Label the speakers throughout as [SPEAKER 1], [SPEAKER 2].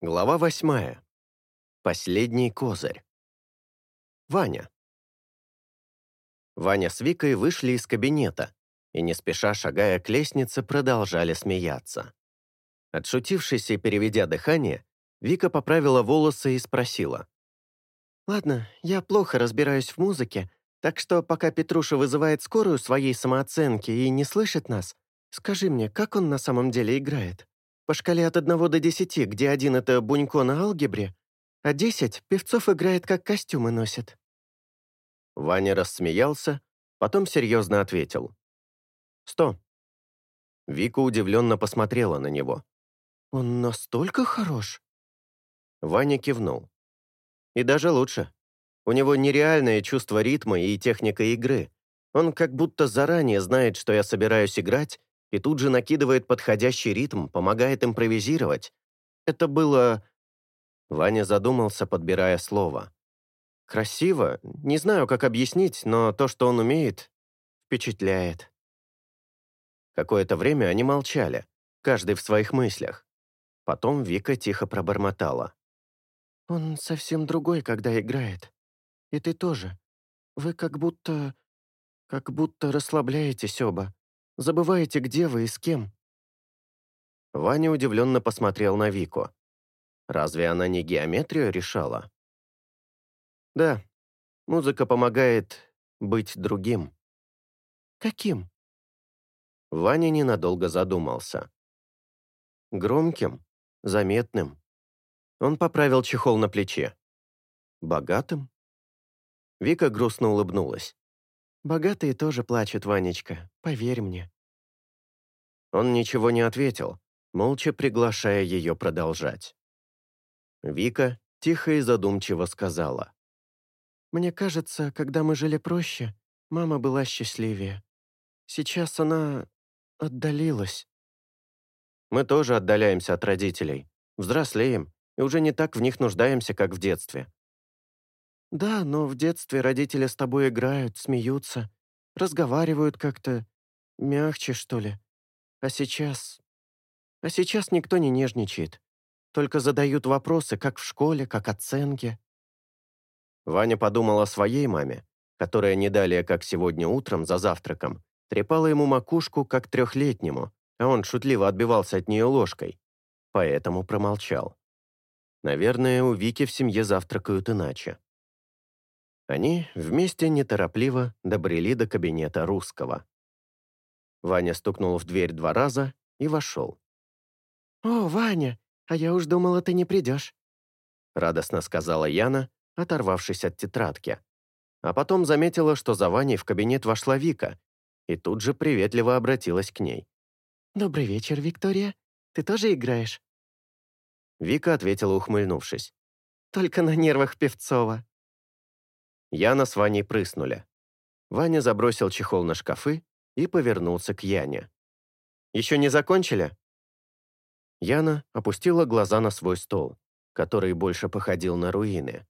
[SPEAKER 1] Глава восьмая. Последний козырь. Ваня. Ваня с Викой вышли из кабинета и, не спеша шагая к лестнице, продолжали смеяться. Отшутившись и переведя дыхание, Вика поправила волосы и спросила.
[SPEAKER 2] «Ладно, я плохо разбираюсь в музыке, так что пока Петруша вызывает скорую своей самооценки и не слышит нас, скажи мне, как он на самом деле играет?» По шкале от 1 до 10, где один — это Бунько на алгебре, а 10 певцов играет, как костюмы носит».
[SPEAKER 1] Ваня рассмеялся, потом серьезно ответил. «Сто». Вика удивленно посмотрела на него.
[SPEAKER 2] «Он настолько хорош?»
[SPEAKER 1] Ваня кивнул. «И даже лучше. У него нереальное чувство ритма и техника игры. Он как будто заранее знает, что я собираюсь играть, и тут же накидывает подходящий ритм, помогает импровизировать. Это было... Ваня задумался, подбирая слово. Красиво, не знаю, как объяснить, но то, что он умеет, впечатляет. Какое-то время они молчали, каждый в своих мыслях. Потом Вика тихо пробормотала.
[SPEAKER 2] «Он совсем другой, когда играет. И ты тоже. Вы как будто... как будто расслабляетесь оба. Забываете, где вы и с кем».
[SPEAKER 1] Ваня удивленно посмотрел на Вику. Разве она не геометрию решала? Да, музыка помогает быть другим.
[SPEAKER 2] Каким?
[SPEAKER 1] Ваня ненадолго задумался. Громким, заметным. Он поправил чехол на плече. Богатым? Вика грустно улыбнулась.
[SPEAKER 2] Богатые тоже плачут, Ванечка, поверь мне».
[SPEAKER 1] Он ничего не ответил, молча приглашая ее продолжать. Вика тихо и задумчиво сказала.
[SPEAKER 2] «Мне кажется, когда мы жили проще, мама была счастливее. Сейчас она отдалилась».
[SPEAKER 1] «Мы тоже отдаляемся от родителей, взрослеем и уже не так в них нуждаемся, как в детстве.
[SPEAKER 2] «Да, но в детстве родители с тобой играют, смеются, разговаривают как-то мягче, что ли. А сейчас... А сейчас никто не нежничает. Только задают вопросы, как в школе, как оценки».
[SPEAKER 1] Ваня подумал о своей маме, которая не далее, как сегодня утром за завтраком, трепала ему макушку, как трехлетнему, а он шутливо отбивался от нее ложкой. Поэтому промолчал. Наверное, у Вики в семье завтракают иначе. Они вместе неторопливо добрели до кабинета русского. Ваня стукнул в дверь два раза и вошел.
[SPEAKER 2] «О, Ваня, а я уж думала, ты не придешь»,
[SPEAKER 1] радостно сказала Яна, оторвавшись от тетрадки. А потом заметила, что за Ваней в кабинет вошла Вика, и тут же приветливо обратилась к ней.
[SPEAKER 2] «Добрый вечер, Виктория. Ты тоже играешь?»
[SPEAKER 1] Вика ответила, ухмыльнувшись.
[SPEAKER 2] «Только на нервах Певцова».
[SPEAKER 1] Яна с Ваней прыснули. Ваня забросил чехол на шкафы и повернулся к Яне. «Еще не закончили?» Яна опустила глаза на свой стол, который больше походил на руины.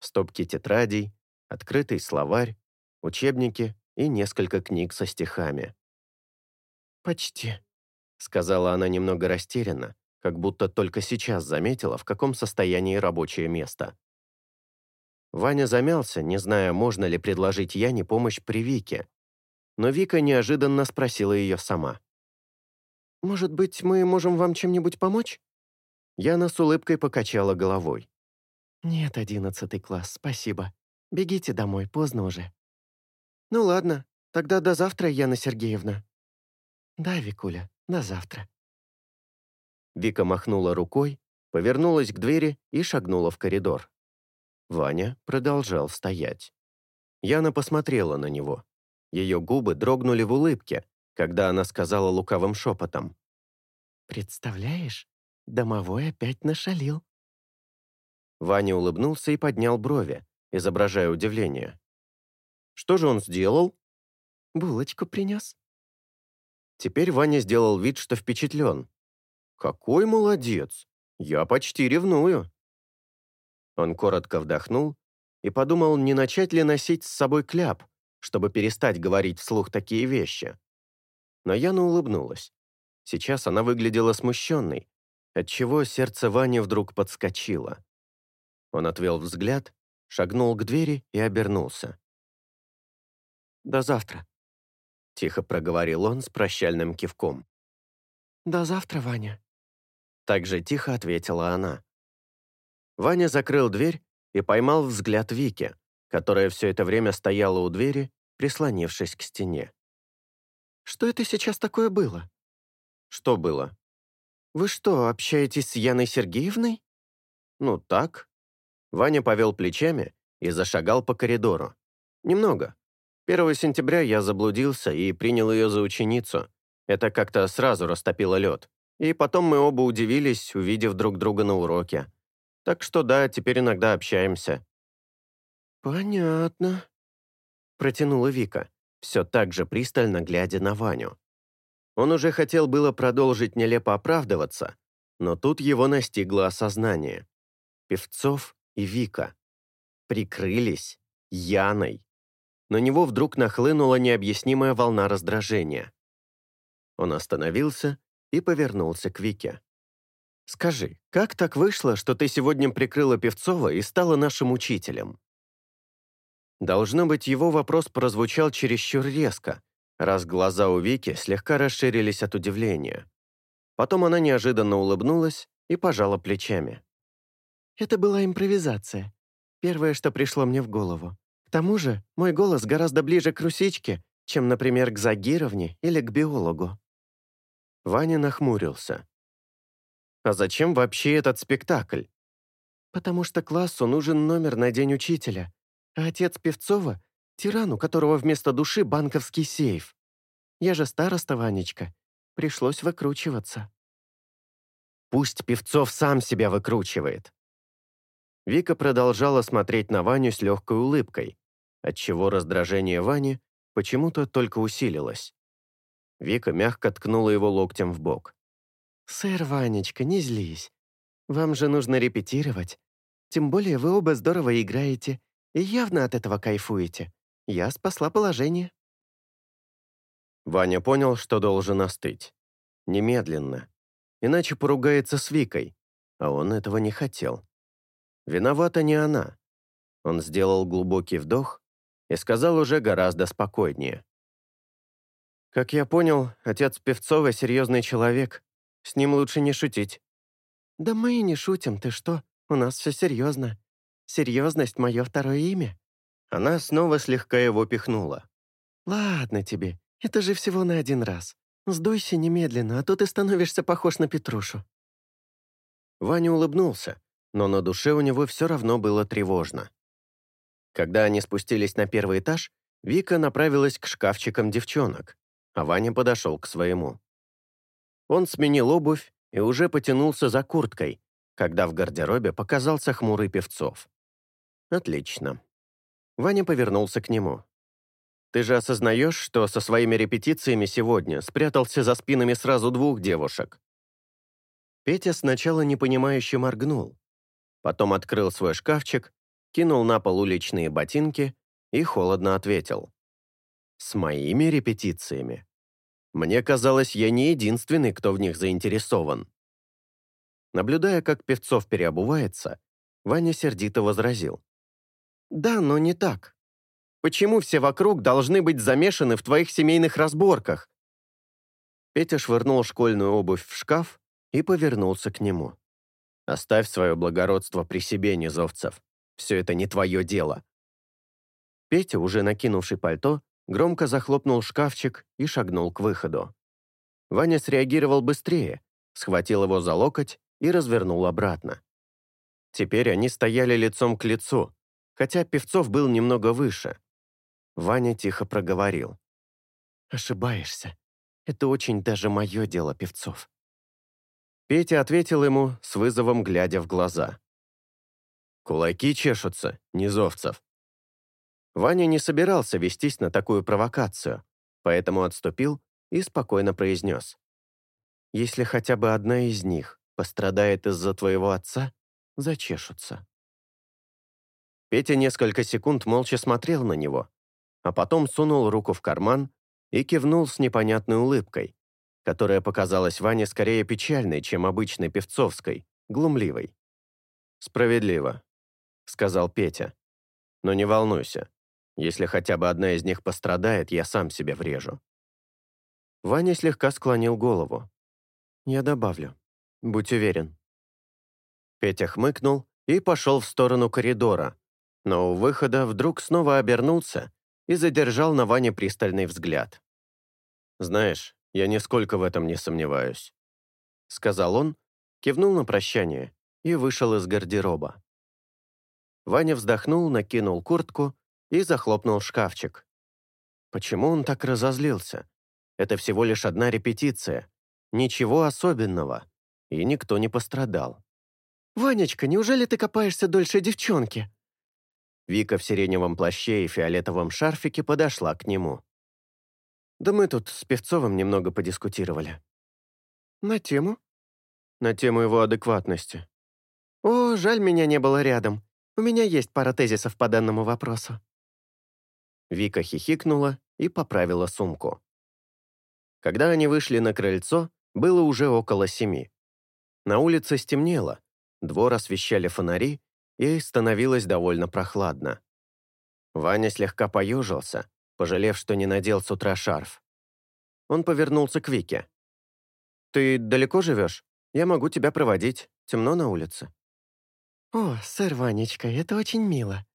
[SPEAKER 1] Стопки тетрадей, открытый словарь, учебники и несколько книг со стихами.
[SPEAKER 2] «Почти», —
[SPEAKER 1] сказала она немного растерянно, как будто только сейчас заметила, в каком состоянии рабочее место. Ваня замялся, не зная, можно ли предложить Яне помощь при Вике. Но Вика неожиданно спросила ее сама.
[SPEAKER 2] «Может быть, мы можем вам чем-нибудь помочь?»
[SPEAKER 1] Яна с улыбкой покачала головой.
[SPEAKER 2] «Нет, одиннадцатый класс, спасибо. Бегите домой, поздно уже». «Ну ладно, тогда до завтра, Яна Сергеевна». «Да, Викуля, до завтра».
[SPEAKER 1] Вика махнула рукой, повернулась к двери и шагнула в коридор. Ваня продолжал стоять. Яна посмотрела на него. Ее губы дрогнули в улыбке, когда она сказала лукавым шепотом.
[SPEAKER 2] «Представляешь, домовой опять нашалил».
[SPEAKER 1] Ваня улыбнулся и поднял брови, изображая удивление. «Что же он сделал?»
[SPEAKER 2] «Булочку принес».
[SPEAKER 1] Теперь Ваня сделал вид, что впечатлен. «Какой молодец! Я почти ревную!» Он коротко вдохнул и подумал, не начать ли носить с собой кляп, чтобы перестать говорить вслух такие вещи. Но Яна улыбнулась. Сейчас она выглядела смущенной, отчего сердце Вани вдруг подскочило. Он отвел взгляд, шагнул к двери и обернулся.
[SPEAKER 2] «До завтра», —
[SPEAKER 1] тихо проговорил он с прощальным кивком.
[SPEAKER 2] «До завтра, Ваня», —
[SPEAKER 1] так же тихо ответила она. Ваня закрыл дверь и поймал взгляд Вики, которая все это время стояла у двери, прислонившись к стене.
[SPEAKER 2] «Что это сейчас такое было?»
[SPEAKER 1] «Что было?»
[SPEAKER 2] «Вы что, общаетесь с Яной Сергеевной?»
[SPEAKER 1] «Ну, так». Ваня повел плечами и зашагал по коридору. «Немного. 1 сентября я заблудился и принял ее за ученицу. Это как-то сразу растопило лед. И потом мы оба удивились, увидев друг друга на уроке. Так что да, теперь иногда общаемся».
[SPEAKER 2] «Понятно», — протянула Вика, все так же пристально глядя на Ваню.
[SPEAKER 1] Он уже хотел было продолжить нелепо оправдываться, но тут его настигло осознание. Певцов и Вика. Прикрылись Яной. На него вдруг нахлынула необъяснимая волна раздражения. Он остановился и повернулся к Вике. «Скажи, как так вышло, что ты сегодня прикрыла Певцова и стала нашим учителем?» Должно быть, его вопрос прозвучал чересчур резко, раз глаза у Вики слегка расширились от удивления. Потом она неожиданно улыбнулась и пожала плечами.
[SPEAKER 2] «Это была импровизация. Первое, что пришло мне в голову. К тому же, мой голос гораздо ближе к Русичке, чем, например, к Загировне или к биологу».
[SPEAKER 1] Ваня нахмурился. «А зачем вообще этот спектакль?»
[SPEAKER 2] «Потому что классу нужен номер на День учителя, а отец Певцова Тиран, у которого вместо души банковский сейф. Я же староста, Ванечка. Пришлось выкручиваться.
[SPEAKER 1] Пусть Певцов сам себя выкручивает. Вика продолжала смотреть на Ваню с легкой улыбкой, отчего раздражение Вани почему-то только усилилось. Вика мягко ткнула его локтем в бок.
[SPEAKER 2] «Сэр Ванечка, не злись. Вам же нужно репетировать. Тем более вы оба здорово играете и явно от этого кайфуете. Я спасла положение».
[SPEAKER 1] Ваня понял, что должен остыть. Немедленно. Иначе поругается с Викой, а он этого не хотел. Виновата не она. Он сделал глубокий вдох и сказал уже гораздо спокойнее. «Как я понял, отец Певцова серьезный человек. С ним лучше не шутить».
[SPEAKER 2] «Да мы и не шутим, ты что? У нас все серьезно. Серьезность — мое второе имя».
[SPEAKER 1] Она снова слегка его пихнула.
[SPEAKER 2] «Ладно тебе, это же всего на один раз. Сдуйся немедленно, а то ты становишься похож на Петрушу».
[SPEAKER 1] Ваня улыбнулся, но на душе у него все равно было тревожно. Когда они спустились на первый этаж, Вика направилась к шкафчикам девчонок, а Ваня подошел к своему. Он сменил обувь и уже потянулся за курткой, когда в гардеробе показался хмурый Певцов. «Отлично. Ваня повернулся к нему. «Ты же осознаешь, что со своими репетициями сегодня спрятался за спинами сразу двух девушек?» Петя сначала непонимающе моргнул, потом открыл свой шкафчик, кинул на пол уличные ботинки и холодно ответил. «С моими репетициями? Мне казалось, я не единственный, кто в них заинтересован». Наблюдая, как Певцов переобувается, Ваня сердито возразил.
[SPEAKER 2] Да, но не так. Почему все вокруг должны быть замешаны в твоих семейных разборках?
[SPEAKER 1] Петя швырнул школьную обувь в шкаф и повернулся к нему. «Оставь свое благородство при себе, Низовцев. Все это не твое дело». Петя, уже накинувший пальто, громко захлопнул шкафчик и шагнул к выходу. Ваня среагировал быстрее, схватил его за локоть и развернул обратно. Теперь они стояли лицом к лицу, хотя Певцов был немного выше. Ваня тихо проговорил.
[SPEAKER 2] «Ошибаешься. Это очень даже мое дело, Певцов».
[SPEAKER 1] Петя ответил ему, с вызовом глядя в глаза. «Кулаки чешутся, Низовцев». Ваня не собирался вестись на такую провокацию, поэтому отступил и спокойно произнес. «Если хотя бы одна из них пострадает из-за твоего отца, зачешутся». Петя несколько секунд молча смотрел на него, а потом сунул руку в карман и кивнул с непонятной улыбкой, которая показалась Ване скорее печальной, чем обычной певцовской, глумливой. «Справедливо», — сказал Петя. «Но не волнуйся. Если хотя бы одна из них пострадает, я сам себе врежу». Ваня слегка склонил голову. «Я добавлю. Будь уверен». Петя хмыкнул и пошел в сторону коридора, но у выхода вдруг снова обернулся и задержал на Ване пристальный взгляд. «Знаешь, я нисколько в этом не сомневаюсь», — сказал он, кивнул на прощание и вышел из гардероба. Ваня вздохнул, накинул куртку и захлопнул шкафчик. Почему он так разозлился? Это всего лишь одна репетиция. Ничего особенного. И никто не пострадал.
[SPEAKER 2] «Ванечка, неужели ты копаешься дольше девчонки?»
[SPEAKER 1] Вика в сиреневом плаще и фиолетовом шарфике подошла к нему.
[SPEAKER 2] «Да мы тут с Певцовым немного подискутировали». «На тему?»
[SPEAKER 1] «На тему его адекватности».
[SPEAKER 2] «О, жаль, меня не было рядом. У меня есть пара тезисов по данному вопросу».
[SPEAKER 1] Вика хихикнула и поправила сумку. Когда они вышли на крыльцо, было уже около семи. На улице стемнело, двор освещали фонари, и становилось довольно прохладно. Ваня слегка поежился, пожалев, что не надел с утра шарф. Он повернулся к Вике. «Ты далеко живешь? Я могу тебя проводить. Темно на улице».
[SPEAKER 2] «О, сэр Ванечка, это очень мило».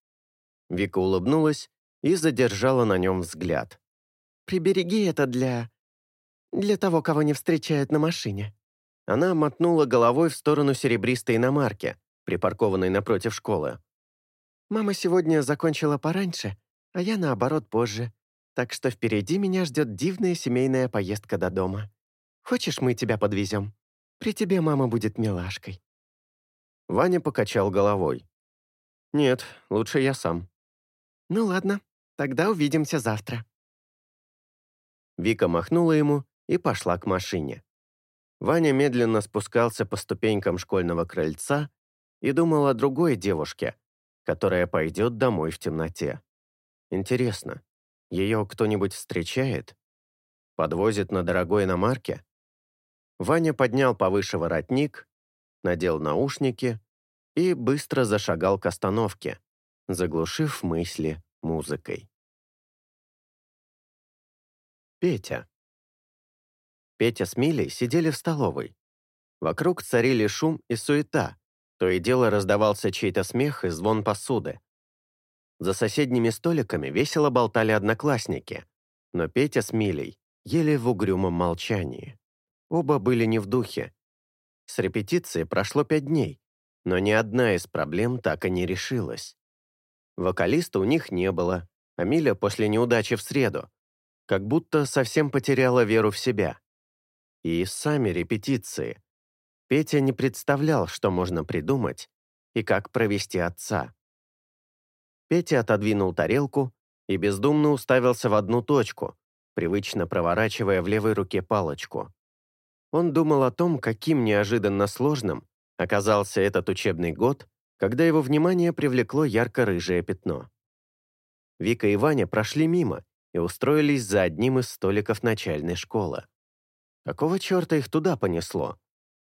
[SPEAKER 1] Вика улыбнулась и задержала на нем взгляд.
[SPEAKER 2] «Прибереги это для... для того, кого не встречают на машине».
[SPEAKER 1] Она мотнула головой в сторону серебристой иномарки, припаркованной напротив школы.
[SPEAKER 2] «Мама сегодня закончила пораньше, а я, наоборот, позже. Так что впереди меня ждет дивная семейная поездка до дома. Хочешь, мы тебя подвезем? При тебе мама будет милашкой».
[SPEAKER 1] Ваня покачал головой. «Нет, лучше я сам».
[SPEAKER 2] «Ну ладно, тогда увидимся завтра».
[SPEAKER 1] Вика махнула ему и пошла к машине. Ваня медленно спускался по ступенькам школьного крыльца и думал о другой девушке, которая пойдет домой в темноте. Интересно, ее кто-нибудь встречает? Подвозит на дорогой иномарке? Ваня поднял повыше воротник, надел наушники и быстро зашагал к остановке, заглушив мысли музыкой. Петя. Петя с Милей сидели в столовой. Вокруг царили шум и суета. То и дело раздавался чей-то смех и звон посуды. За соседними столиками весело болтали одноклассники, но Петя с Милей ели в угрюмом молчании. Оба были не в духе. С репетиции прошло пять дней, но ни одна из проблем так и не решилась. Вокалиста у них не было, а Миля после неудачи в среду как будто совсем потеряла веру в себя и сами репетиции. Петя не представлял, что можно придумать и как провести отца. Петя отодвинул тарелку и бездумно уставился в одну точку, привычно проворачивая в левой руке палочку. Он думал о том, каким неожиданно сложным оказался этот учебный год, когда его внимание привлекло ярко-рыжее пятно. Вика и Ваня прошли мимо и устроились за одним из столиков начальной школы. Какого черта их туда понесло?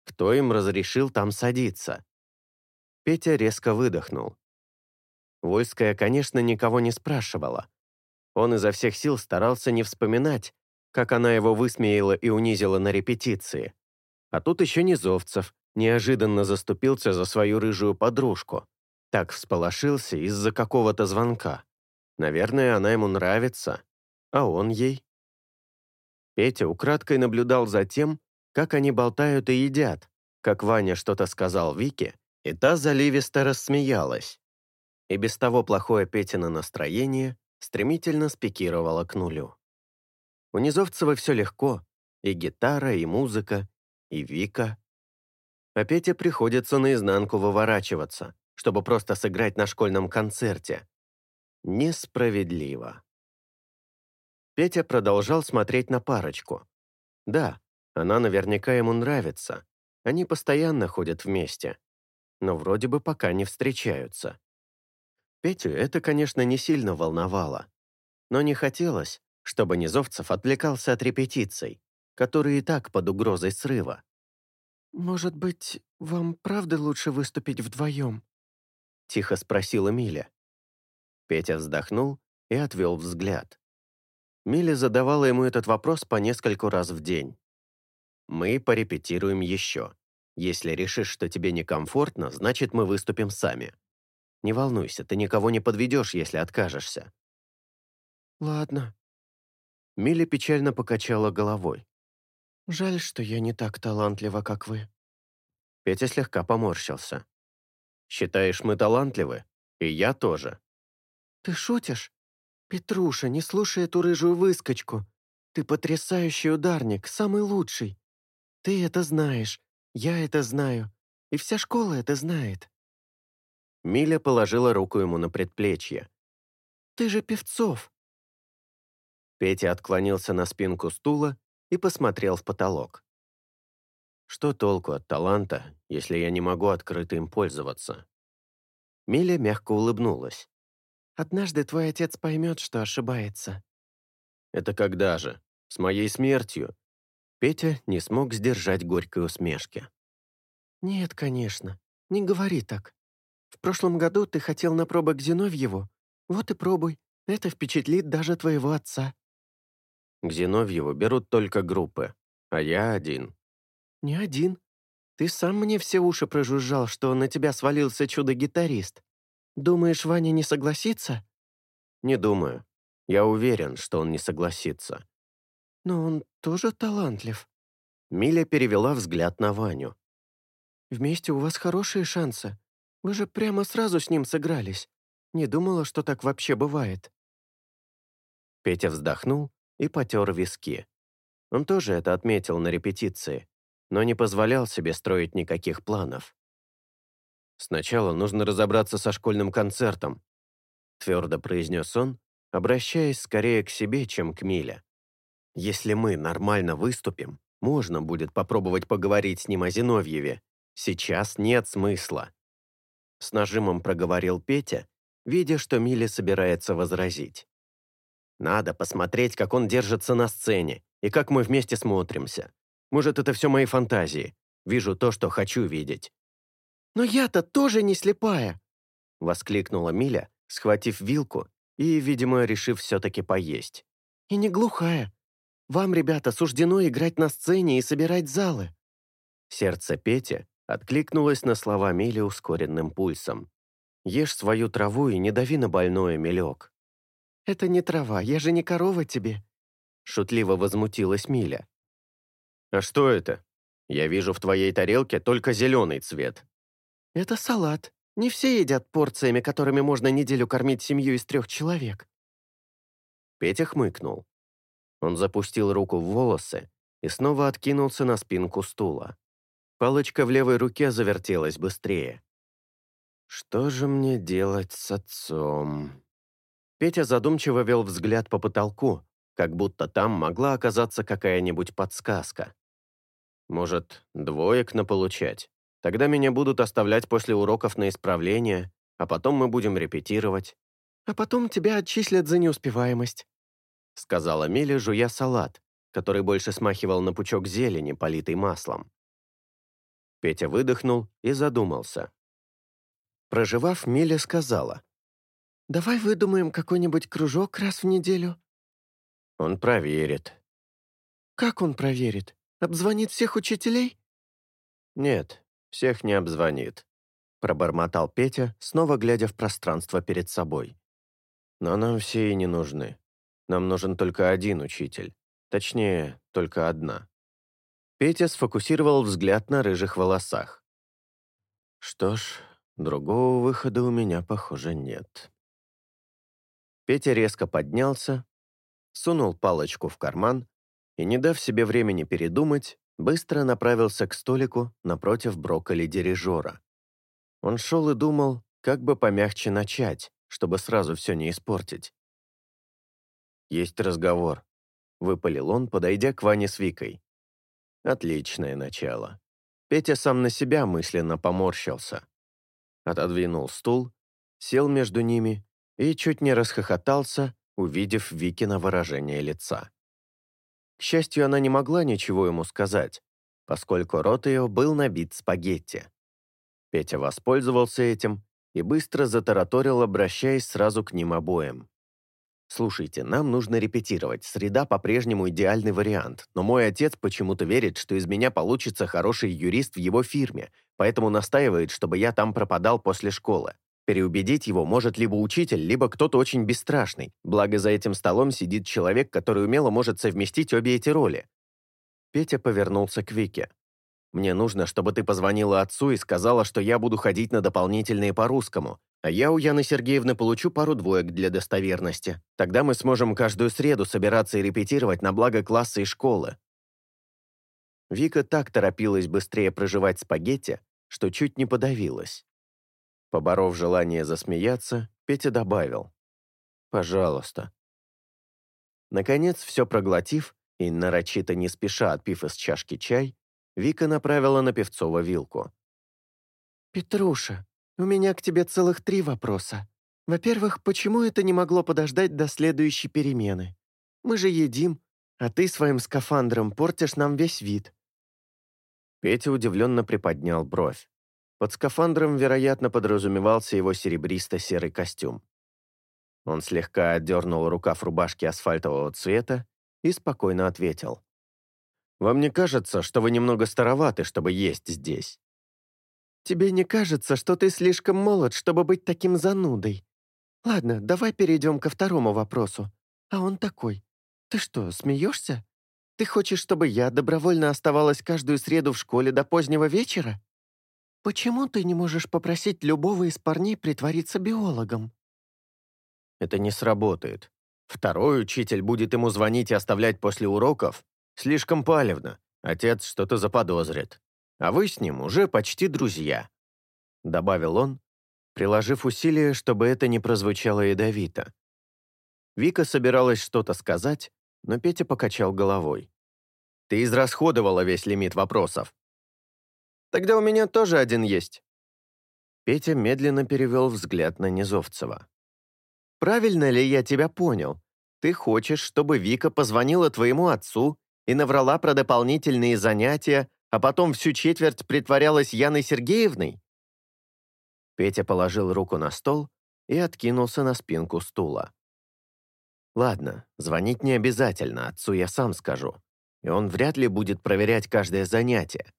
[SPEAKER 1] Кто им разрешил там садиться? Петя резко выдохнул. Вольская, конечно, никого не спрашивала. Он изо всех сил старался не вспоминать, как она его высмеяла и унизила на репетиции. А тут еще Низовцев неожиданно заступился за свою рыжую подружку. Так всполошился из-за какого-то звонка. Наверное, она ему нравится, а он ей. Петя украдкой наблюдал за тем, как они болтают и едят, как Ваня что-то сказал Вике, и та заливисто рассмеялась. И без того плохое Петино настроение стремительно спикировало к нулю. У Низовцева все легко, и гитара, и музыка, и Вика. А Пете приходится наизнанку выворачиваться, чтобы просто сыграть на школьном концерте. Несправедливо. Петя продолжал смотреть на парочку. Да, она наверняка ему нравится. Они постоянно ходят вместе. Но вроде бы пока не встречаются. Петю это, конечно, не сильно волновало. Но не хотелось, чтобы Низовцев отвлекался от репетиций, который и так под угрозой срыва.
[SPEAKER 2] «Может быть, вам правда лучше выступить вдвоем?»
[SPEAKER 1] — тихо спросила Миля. Петя вздохнул и отвел взгляд. Миля задавала ему этот вопрос по нескольку раз в день. «Мы порепетируем еще. Если решишь, что тебе некомфортно, значит, мы выступим сами. Не волнуйся, ты никого не подведешь, если откажешься».
[SPEAKER 2] «Ладно».
[SPEAKER 1] Миля печально покачала головой.
[SPEAKER 2] «Жаль, что я не так талантлива, как вы».
[SPEAKER 1] Петя слегка поморщился. «Считаешь, мы талантливы? И я тоже».
[SPEAKER 2] «Ты шутишь? Петруша, не слушай эту рыжую выскочку. Ты потрясающий ударник, самый лучший. Ты это знаешь, я это знаю, и вся школа это знает».
[SPEAKER 1] Миля положила руку ему на предплечье.
[SPEAKER 2] «Ты же Певцов!»
[SPEAKER 1] Петя отклонился на спинку стула и посмотрел в потолок. Что толку от таланта, если я не могу открыто им пользоваться? Миля мягко улыбнулась.
[SPEAKER 2] «Однажды твой отец поймет, что ошибается».
[SPEAKER 1] «Это когда же? С моей смертью?» Петя не смог сдержать горькой усмешки.
[SPEAKER 2] «Нет, конечно. Не говори так. В прошлом году ты хотел на пробы Зиновьеву. Вот и пробуй. Это впечатлит даже твоего отца».
[SPEAKER 1] К Зиновьеву берут только группы, а я один.
[SPEAKER 2] «Не один. Ты сам мне все уши прожужжал, что на тебя свалился чудо-гитарист. Думаешь, Ваня не согласится?»
[SPEAKER 1] «Не думаю. Я уверен, что он не согласится».
[SPEAKER 2] «Но он тоже талантлив».
[SPEAKER 1] Миля перевела взгляд на Ваню.
[SPEAKER 2] «Вместе у вас хорошие шансы. Вы же прямо сразу с ним сыгрались. Не думала, что так вообще бывает».
[SPEAKER 1] Петя вздохнул и потер виски. Он тоже это отметил на репетиции, но не позволял себе строить никаких планов. «Сначала нужно разобраться со школьным концертом», твердо произнес он, обращаясь скорее к себе, чем к Миле. «Если мы нормально выступим, можно будет попробовать поговорить с ним о Зиновьеве. Сейчас нет смысла». С нажимом проговорил Петя, видя, что Миле собирается возразить. «Надо посмотреть, как он держится на сцене, и как мы вместе смотримся. Может, это все мои фантазии. Вижу то, что хочу видеть».
[SPEAKER 2] «Но я-то тоже не слепая!»
[SPEAKER 1] — воскликнула Миля, схватив вилку и, видимо, решив все-таки поесть.
[SPEAKER 2] «И не глухая. Вам, ребята, суждено играть на сцене и собирать залы».
[SPEAKER 1] Сердце Пети откликнулось на слова Мили ускоренным пульсом. «Ешь свою траву и не дави на больное, Милек».
[SPEAKER 2] «Это не трава, я же не корова тебе», —
[SPEAKER 1] шутливо возмутилась Миля. «А что это? Я вижу в твоей тарелке только зеленый цвет».
[SPEAKER 2] «Это салат. Не все едят порциями, которыми можно неделю кормить семью из трех человек».
[SPEAKER 1] Петя хмыкнул. Он запустил руку в волосы и снова откинулся на спинку стула. Палочка в левой руке завертелась быстрее. «Что же мне делать с отцом?» Петя задумчиво вел взгляд по потолку, как будто там могла оказаться какая-нибудь подсказка. «Может, двоек наполучать? Тогда меня будут оставлять после уроков на исправление, а потом мы будем репетировать».
[SPEAKER 2] «А потом тебя отчислят за неуспеваемость», —
[SPEAKER 1] сказала Миля, жуя салат, который больше смахивал на пучок зелени, политый маслом. Петя выдохнул и задумался. Проживав, Миля сказала.
[SPEAKER 2] «Давай выдумаем какой-нибудь кружок раз в неделю».
[SPEAKER 1] «Он проверит».
[SPEAKER 2] «Как он проверит? Обзвонит всех учителей?»
[SPEAKER 1] «Нет, всех не обзвонит», — пробормотал Петя, снова глядя в пространство перед собой. «Но нам все и не нужны. Нам нужен только один учитель. Точнее, только одна». Петя сфокусировал взгляд на рыжих волосах. «Что ж, другого выхода у меня, похоже, нет». Петя резко поднялся, сунул палочку в карман и, не дав себе времени передумать, быстро направился к столику напротив брокколи-дирижера. Он шел и думал, как бы помягче начать, чтобы сразу все не испортить. «Есть разговор», — выпалил он, подойдя к Ване с Викой. Отличное начало. Петя сам на себя мысленно поморщился. Отодвинул стул, сел между ними и чуть не расхохотался, увидев Викино выражение лица. К счастью, она не могла ничего ему сказать, поскольку рот ее был набит спагетти. Петя воспользовался этим и быстро затараторил, обращаясь сразу к ним обоим. «Слушайте, нам нужно репетировать. Среда по-прежнему идеальный вариант, но мой отец почему-то верит, что из меня получится хороший юрист в его фирме, поэтому настаивает, чтобы я там пропадал после школы. Переубедить его может либо учитель, либо кто-то очень бесстрашный, благо за этим столом сидит человек, который умело может совместить обе эти роли». Петя повернулся к Вике. Мне нужно, чтобы ты позвонила отцу и сказала, что я буду ходить на дополнительные по русскому, а я у Яны Сергеевны получу пару двоек для достоверности. Тогда мы сможем каждую среду собираться и репетировать на благо класса и школы». Вика так торопилась быстрее проживать спагетти, что чуть не подавилась. Поборов желание засмеяться, Петя добавил. «Пожалуйста». Наконец, все проглотив и нарочито не спеша отпив из чашки чай, Вика направила на Певцова вилку.
[SPEAKER 2] «Петруша, у меня к тебе целых три вопроса. Во-первых, почему это не могло подождать до следующей перемены? Мы же едим, а ты своим скафандром портишь нам весь вид».
[SPEAKER 1] Петя удивленно приподнял бровь. Под скафандром, вероятно, подразумевался его серебристо-серый костюм. Он слегка отдернул рукав рубашки асфальтового цвета и спокойно ответил. Вам не кажется, что вы немного староваты, чтобы есть здесь?»
[SPEAKER 2] «Тебе не кажется, что ты слишком молод, чтобы быть таким занудой? Ладно, давай перейдем ко второму вопросу. А он такой. Ты что, смеешься? Ты хочешь, чтобы я добровольно оставалась каждую среду в школе до позднего вечера? Почему ты не можешь попросить любого из парней притвориться биологом?»
[SPEAKER 1] «Это не сработает. Второй учитель будет ему звонить и оставлять после уроков, Слишком палевно. Отец что-то заподозрит. А вы с ним уже почти друзья», — добавил он, приложив усилия, чтобы это не прозвучало ядовито. Вика собиралась что-то сказать, но Петя покачал головой. «Ты израсходовала весь лимит вопросов». «Тогда у меня тоже один есть». Петя медленно перевел взгляд на Низовцева. «Правильно ли я тебя понял? Ты хочешь, чтобы Вика позвонила твоему отцу и наврала про дополнительные занятия, а потом всю четверть притворялась Яной Сергеевной? Петя положил руку на стол и откинулся на спинку стула. «Ладно, звонить не обязательно, отцу я сам скажу, и он вряд ли будет проверять каждое занятие.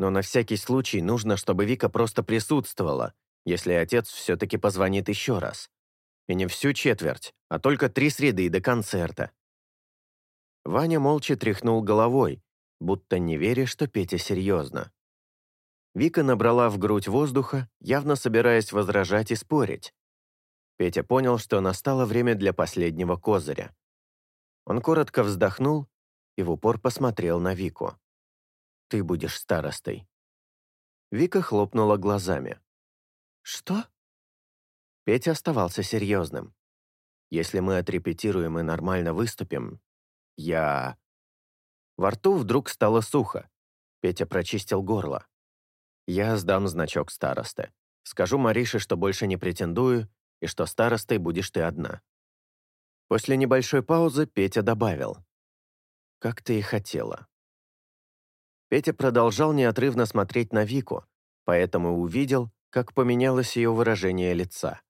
[SPEAKER 1] Но на всякий случай нужно, чтобы Вика просто присутствовала, если отец все-таки позвонит еще раз. И не всю четверть, а только три среды до концерта. Ваня молча тряхнул головой, будто не веря, что Петя серьезно. Вика набрала в грудь воздуха, явно собираясь возражать и спорить. Петя понял, что настало время для последнего козыря. Он коротко вздохнул и в упор посмотрел на Вику. «Ты будешь старостой». Вика хлопнула глазами.
[SPEAKER 2] «Что?»
[SPEAKER 1] Петя оставался серьезным. «Если мы отрепетируем и нормально выступим, я... Во рту вдруг стало сухо. Петя прочистил горло. Я сдам значок старосты. Скажу Марише, что больше не претендую, и что старостой будешь ты одна. После небольшой паузы Петя добавил. «Как ты и хотела». Петя продолжал неотрывно смотреть на Вику, поэтому увидел, как поменялось ее выражение лица.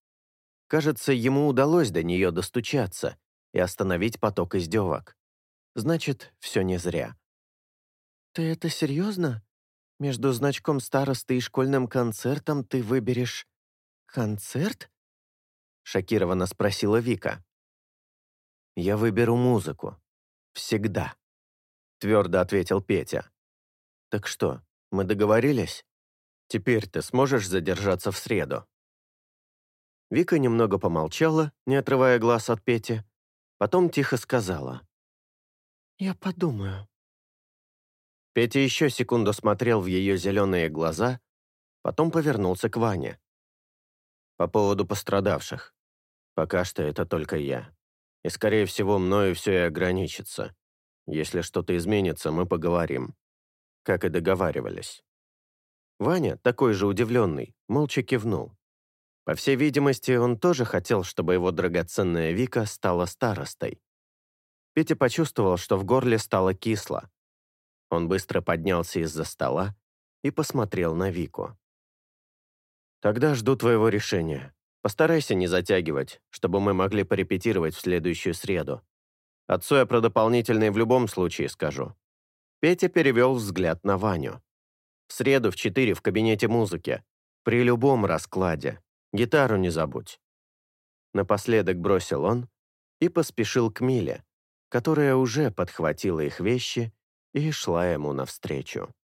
[SPEAKER 1] Кажется, ему удалось до нее достучаться и остановить поток издевок. Значит, все не зря.
[SPEAKER 2] «Ты это серьезно? Между значком старосты и школьным концертом ты выберешь концерт?»
[SPEAKER 1] Шокированно спросила Вика. «Я выберу музыку. Всегда», — твердо ответил Петя. «Так что, мы договорились? Теперь ты сможешь задержаться в среду?» Вика немного помолчала, не отрывая глаз от Пети, потом тихо сказала.
[SPEAKER 2] «Я подумаю».
[SPEAKER 1] Петя еще секунду смотрел в ее зеленые глаза, потом повернулся к Ване. «По поводу пострадавших. Пока что это только я. И, скорее всего, мною все и ограничится. Если что-то изменится, мы поговорим. Как и договаривались». Ваня, такой же удивленный, молча кивнул. По всей видимости, он тоже хотел, чтобы его драгоценная Вика стала старостой. Петя почувствовал, что в горле стало кисло. Он быстро поднялся из-за стола и посмотрел на Вику. «Тогда жду твоего решения. Постарайся не затягивать, чтобы мы могли порепетировать в следующую среду. Отцу я про дополнительные в любом случае скажу». Петя перевел взгляд на Ваню. «В среду в четыре в кабинете музыки. При любом раскладе. Гитару не забудь». Напоследок бросил он и поспешил к Миле, которая уже подхватила их вещи и шла ему навстречу.